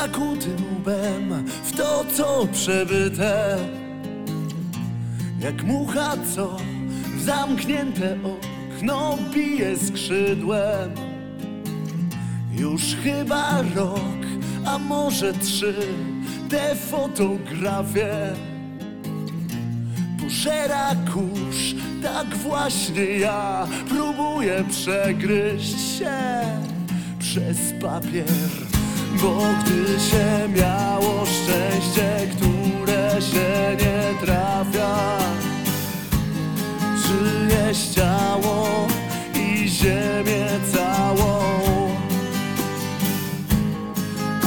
zakutym łbem w to, co przebyte. Jak mucha, co w zamknięte okno bije skrzydłem. Już chyba rok, a może trzy, te fotografie pożera kurz, tak właśnie ja próbuję przegryźć się przez papier. Bo gdy się miało szczęście, które się nie trafia, czyjeś ciało i ziemię całą,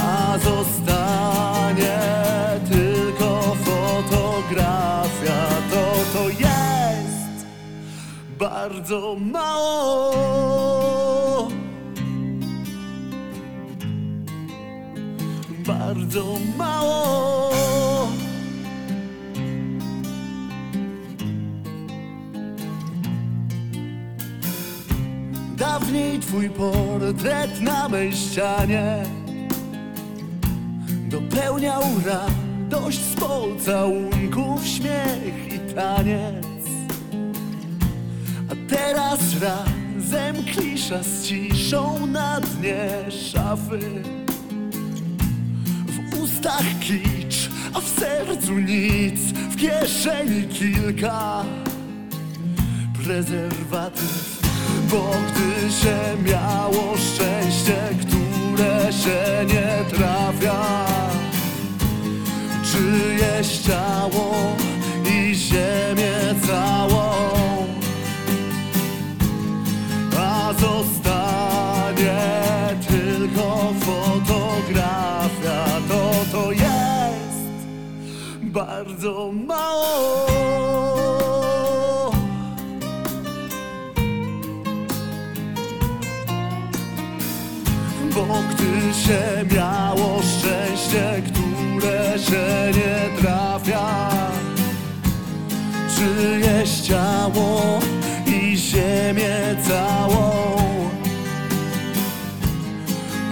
a zostanie tylko fotografia, to to jest bardzo mało. Bardzo mało. Dawniej twój portret na mej ścianie Dopełniał radość z pocałunków, śmiech i taniec A teraz razem klisza z ciszą na dnie szafy ustach kicz, a w sercu nic W kieszeni kilka. Prezerwatyw Bo gdy się miało szczęście, które się nie trafia. Czyjeś ciało bardzo mało. Bo gdy się miało szczęście, które się nie trafia Czyjeś ciało i ziemię całą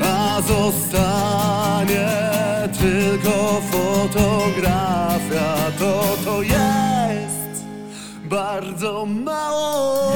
A zostanie tylko fotografia To to jest bardzo mało